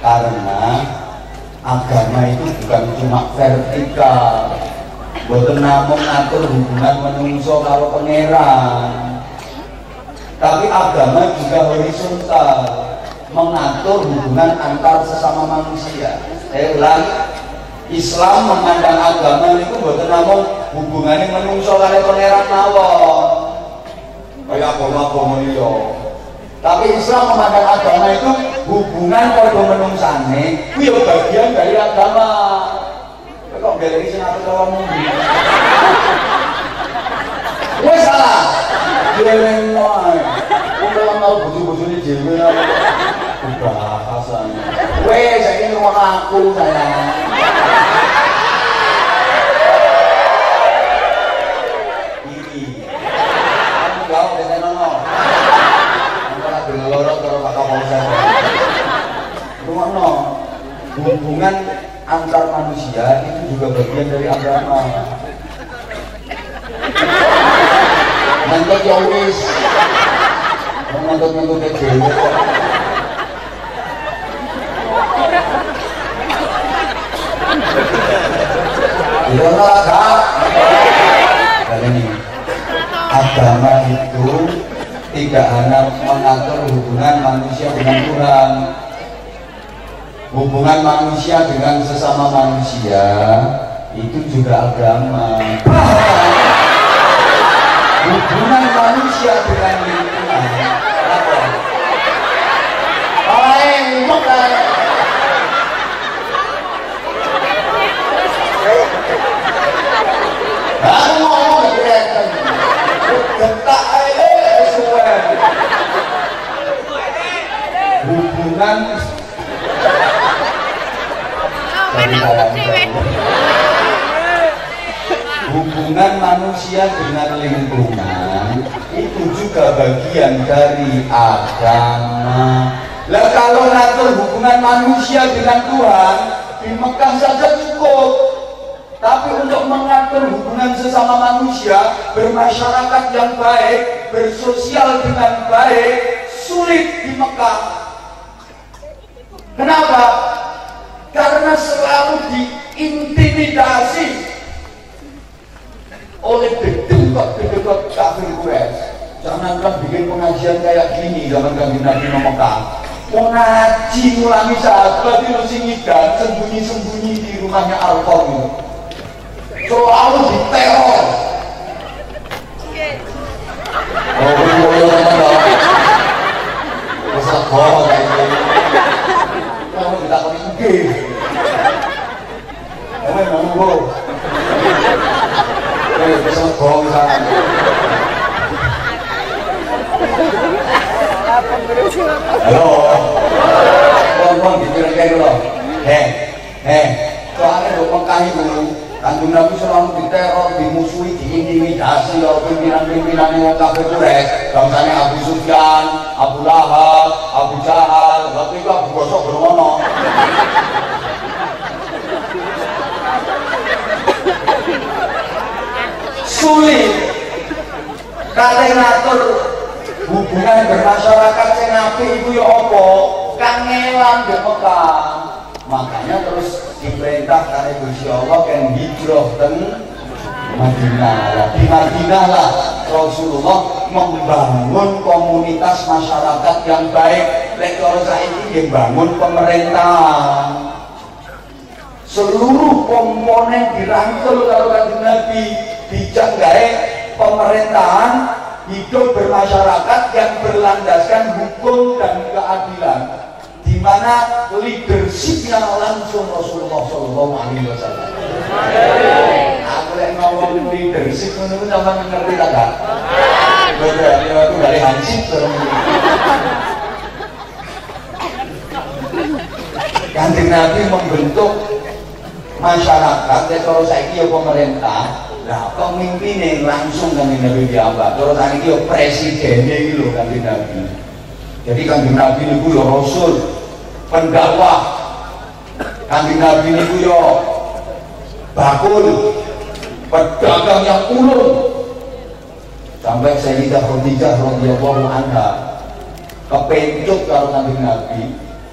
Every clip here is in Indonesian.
karena agama itu bukan cuma vertikal. Boten namung ngatur hubungan menungso kalau pangeran. Tapi agama juga horizontal mengatur hubungan antar sesama manusia. Saya ulangi Islam memandang agama itu boten namung hubungannya menungso kali pangeran mawon. Kayak agama-agama tapi Islam memandang agama itu hubungan kalau menungsane itu ya bagian dari agama. Kok galeri sing aku kawan wes salah. Jeleng wae wong kalau mau bojo-bojone dhewe bahasan wes saiki ngomong aku sayang iri kamu gak bisa nono loro karo Pak Kapolsek. Rumono, hubungan antar manusia itu juga bagian dari agama. Nonton ya wis. Nonton-nonton dhewe. Iya lah, Kak. Dan ini agama itu tidak hanya mengatur hubungan manusia dengan Tuhan hubungan manusia dengan sesama manusia itu juga agama. Hubungan manusia dengan lingkungan. Apa? Ngomong kelihatan? Sesuai Hubungan Hubungan manusia dengan lingkungan itu juga bagian dari agama. Lah kalau ngatur hubungan manusia dengan Tuhan di Mekah saja cukup. Tapi untuk mengatur hubungan sesama manusia, bermasyarakat yang baik, bersosial dengan baik, sulit di Mekah. Kenapa? Karena selalu diintimidasi oleh bedengkot-bedengkot kafir Quraisy. Jangan kan bikin pengajian kayak gini zaman kanjeng Nabi Mekah. Mau ngaji ngulangi sahabat itu singidan sembunyi-sembunyi di rumahnya Alkom itu. Selalu diteror. Oh, boleh teman-teman. Masalah kau kayak gini. Kamu tidak kau mungkin. Kamu mau ngomong. Eh, masalah kau misalnya. Halo. Ngomong dipikir kayak gitu. Heh, heh. Soalnya lo Mekah itu Kanjeng Nabi selalu diteror, dimusuhi, diintimidasi oleh pimpinan-pimpinan yang kafir Quraisy. Bangsanya Abu Sufyan, Abu Lahab, Abu Jahal, waktu itu Abu Gosok bermono. Sulit. Kalian ngatur hubungan bermasyarakat sing apik iku ya apa? Kangelan di Mekah. Makanya terus diperintah kali Gusti Allah kan hijrah teng Madinah. Lah, Di Madinah lah Rasulullah membangun komunitas masyarakat yang baik. Lek saya ini bangun pemerintahan. Seluruh komponen dirangkul kalau kanjeng Nabi gawe pemerintahan hidup bermasyarakat yang berlandaskan hukum dan keadilan di mana leadershipnya langsung Rasulullah Shallallahu Alaihi Wasallam. Aku yang ngomong leadership itu sama ngerti tak kak? Betul, ya aku dari hansip Kanjeng Nabi membentuk masyarakat, ya kalau saya ya pemerintah, Nah, pemimpinnya langsung kanjeng Nabi diambak. Terus tadi itu presidennya gitu kanjeng Nabi. Jadi kanjeng Nabi itu ya Rasul, pendakwah. Kanjeng Nabi itu ya bakul, pedagang yang ulung. Sampai Sayyidah Khadijah radhiyallahu anha kepencut kalau kanjeng Nabi.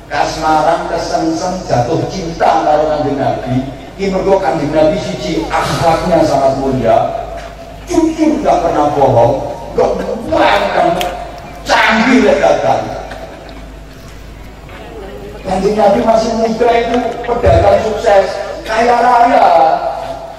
Kasmaran kesengsem jatuh cinta karo kanjeng Nabi. Ini mergo kanjeng Nabi siji akhlaknya sangat mulia. Jujur gak pernah bohong. Gembang canggih ledakan kanjeng Nabi masih muda itu pedagang sukses kaya raya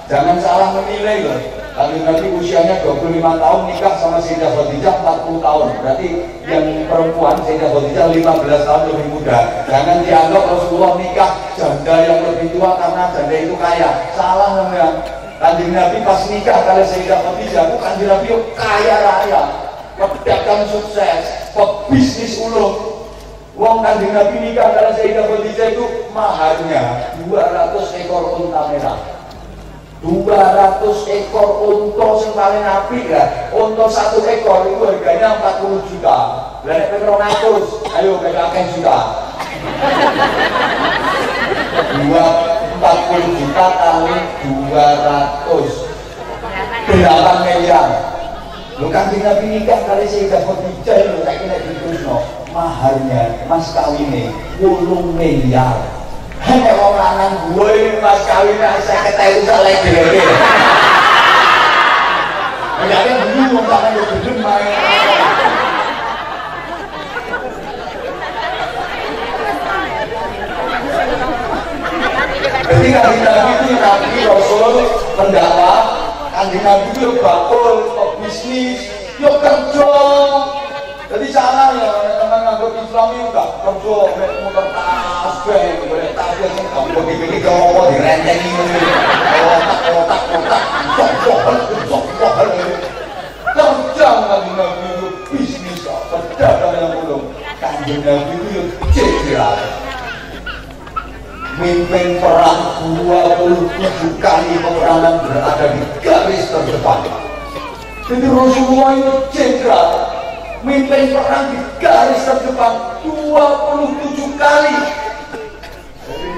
jangan salah menilai loh Kanjeng Nabi usianya 25 tahun nikah sama Sayyidah Khadijah 40 tahun. Berarti yang perempuan Sayyidah Khadijah 15 tahun lebih muda. Jangan dianggap Rasulullah nikah janda yang lebih tua karena janda itu kaya. Salah namanya. Kanjeng Nabi pas nikah kali Sayyidah Khadijah, itu Kanjeng Nabi kaya raya. Pedagang sukses, pebisnis ulung. Wong kanjeng Nabi nikah kali Sayyidah Khadijah itu maharnya 200 ekor unta merah. 200 ekor unta yang paling apik ya unta satu ekor itu harganya 40 juta. Lah nek 200 ayo kayak akeh juta. 40 juta kali 200 8 miliar. Lu kan tinggal nikah kali saya dapat bijak lu tak kena diterusno maharnya mas kawinnya 8 miliar Hanya wong lanang gue mas kawin saya ketemu salah gede. Jadi dulu wong lanang yo gede main. Jadi Nabi itu Nabi Rasul pendakwa, kanjeng Nabi itu bakul, bisnis, yuk kerja, jadi salah ya bisnis mimpin perang 27 kali peperangan berada di garis terdepan jadi Rasulullah itu cedera mimpin perang di garis terdepan 27 kali.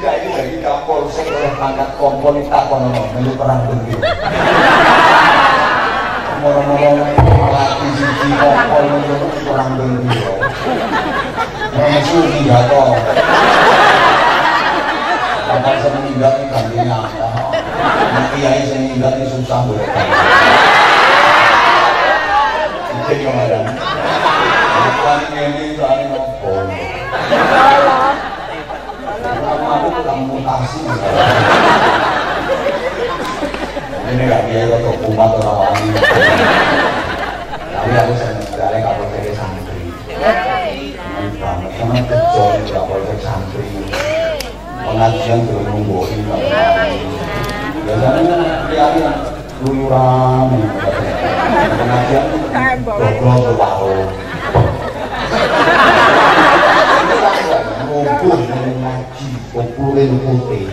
Jadi ini dari kapol saya oleh pangkat kompol ini tak kono melu perang begitu moro-moro lagi siji kompol itu perang begitu Mesu enggak toh. Kapan saya meninggal ini gantinya apa Kiai saya meninggal ini susah boleh Jadi kemarin Bukan ini soalnya nopo. Aku tukang mutasi. Ini gak dia kok kumat orang wali. Tapi aku seneng sekali kalau jadi santri. Banget sama kerja di kapal santri. Pengajian terus nungguin Biasanya kan keluyuran pengajian goblok ke ngumpul ngaji ngumpul putih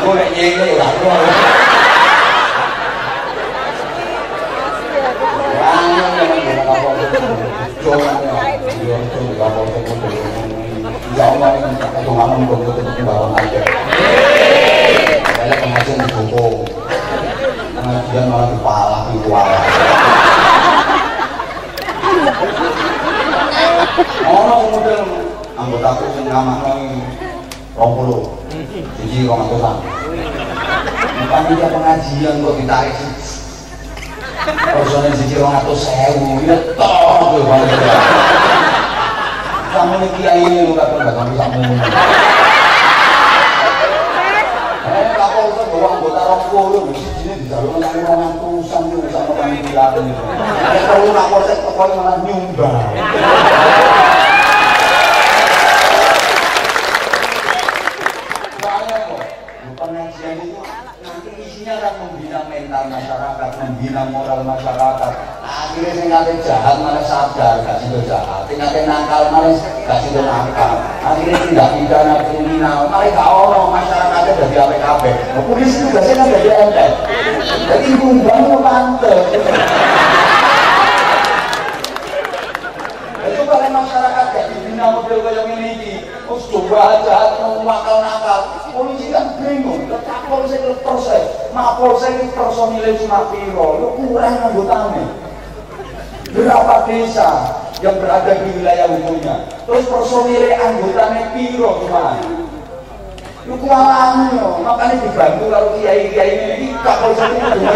gue nek nyengke lah Ya Allah, itu ngomong gue tutup bawang aja. Saya pengajian didukung, pengajian malah dipalak, dikualah. Ono model anggotaku sing ngamakno iki 20. Siji 200-an. Panitia pengajian kok ditarik Persone siji 200.000 ya toh yo balik. Kamu ini kiai ini lu kata nggak kamu sama Eh, kapal itu bawa anggota rokok lu, sini di yang orang sama panitia ini. Eh, perlu lapor saya pokoknya malah nyumbang. pengajian itu nanti isinya akan membina mental masyarakat, membina moral masyarakat. Akhirnya saya nggak jahat malah sadar, gak sido jahat. Nggak nakal malah gak sido nakal. Akhirnya tidak pidana kriminal, malah gak ono masyarakatnya dari APKB. Nah, polisi tugasnya kan dari enten. Jadi tumbang itu pantes. Itu kalau masyarakat gak dibina model kayak ini, terus coba aja nakal nakal. Polisi itu proses. Mak polisi itu personilnya cuma piro, lu kurang anggotanya. Berapa desa, yang berada di wilayah hukumnya terus personilnya anggotanya piro cuma itu kualannya makanya dibantu kalau kiai-kiai ini. Kapal satu ngerti